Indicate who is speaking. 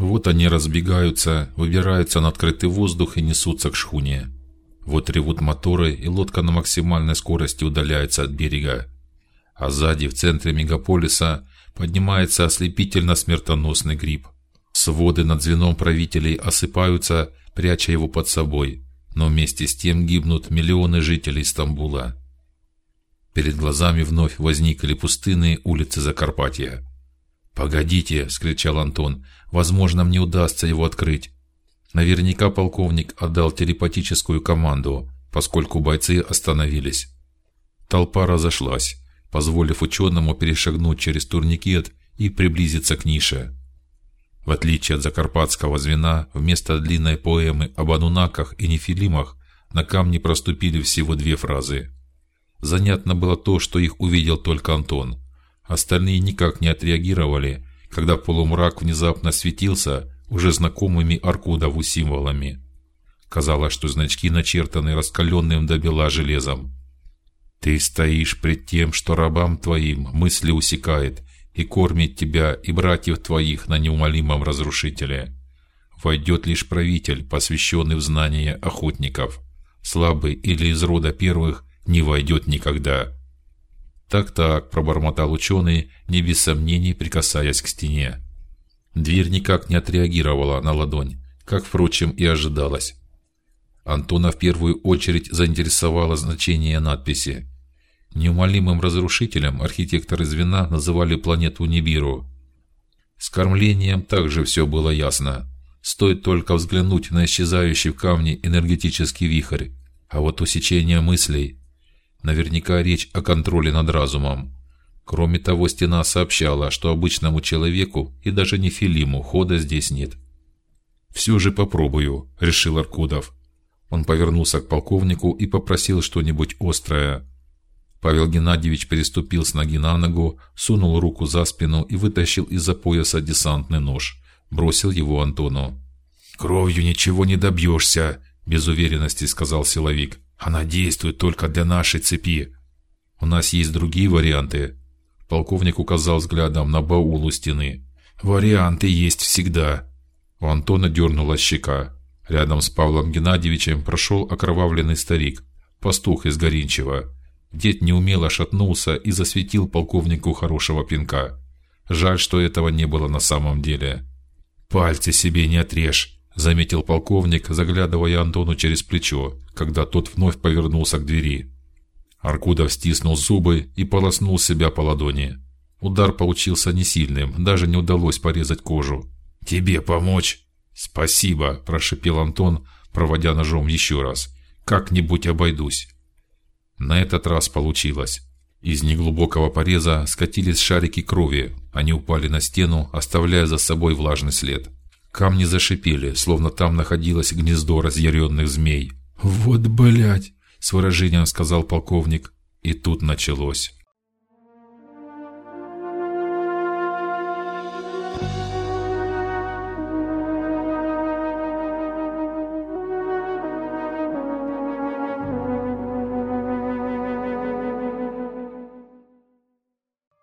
Speaker 1: Вот они разбегаются, выбираются на открытый воздух и несутся к шхуне. Вот ревут моторы, и лодка на максимальной скорости удаляется от берега. А сзади, в центре мегаполиса, поднимается ослепительно смертоносный гриб. Своды над звеном правителей осыпаются, пряча его под собой, но вместе с тем гибнут миллионы жителей Стамбула. Перед глазами вновь возникли пустынные улицы Закарпатья. Погодите, скричал Антон. Возможно, мне удастся его открыть. Наверняка полковник отдал телепатическую команду, поскольку бойцы остановились. Толпа разошлась, позволив ученому перешагнуть через турникет и приблизиться к нише. В отличие от закарпатского звена, вместо длинной поэмы об анунаках и нефилимах на камне проступили всего две фразы. Занятно было то, что их увидел только Антон. Остальные никак не отреагировали, когда полумрак внезапно светился уже знакомыми Аркудову символами. Казалось, что значки начертаны раскаленным до бела железом. Ты стоишь пред тем, что рабам твоим мысли усекает и кормит тебя и братьев твоих на неумолимом разрушителе. Войдет лишь правитель, посвященный в знания охотников. Слабый или из рода первых не войдет никогда. Так-так, пробормотал ученый, не без сомнений прикасаясь к стене. Дверь никак не отреагировала на ладонь, как, впрочем, и ожидалось. Антона в первую очередь заинтересовало значение надписи. Неумолимым разрушителем архитекторы звена называли планету Нибиру. С кормлением также все было ясно. Стоит только взглянуть на исчезающий в камне энергетический вихрь, а вот усечение мыслей Наверняка речь о контроле над разумом. Кроме того, стена сообщала, что обычному человеку и даже не Филиму хода здесь нет. Все же попробую, решил Аркудов. Он повернулся к полковнику и попросил что-нибудь острое. Павел Геннадьевич переступил с ноги на ногу, сунул руку за спину и вытащил из-за пояса десантный нож, бросил его Антону. Кровью ничего не добьешься, без уверенности сказал силовик. Она действует только для нашей цепи. У нас есть другие варианты. Полковник указал взглядом на баул у стены. Варианты есть всегда. У Антона дернулась щека. Рядом с Павлом Геннадьевичем прошел окровавленный старик, пастух из Горинчева. Дед неумело шатнулся и засветил полковнику хорошего пинка. Жаль, что этого не было на самом деле. Пальцы себе не отрежь, заметил полковник, заглядывая Антону через плечо, когда тот вновь повернулся к двери. Аркудов стиснул зубы и полоснул себя по ладони. Удар получился не сильным, даже не удалось порезать кожу. Тебе помочь? Спасибо, прошепел Антон, проводя ножом еще раз. Как-нибудь обойдусь. На этот раз получилось. Из неглубокого пореза скатились шарики крови. Они упали на стену, оставляя за собой влажный след. Камни зашипели, словно там находилось гнездо разъяренных змей. Вот блять, с выражением сказал полковник. И тут началось.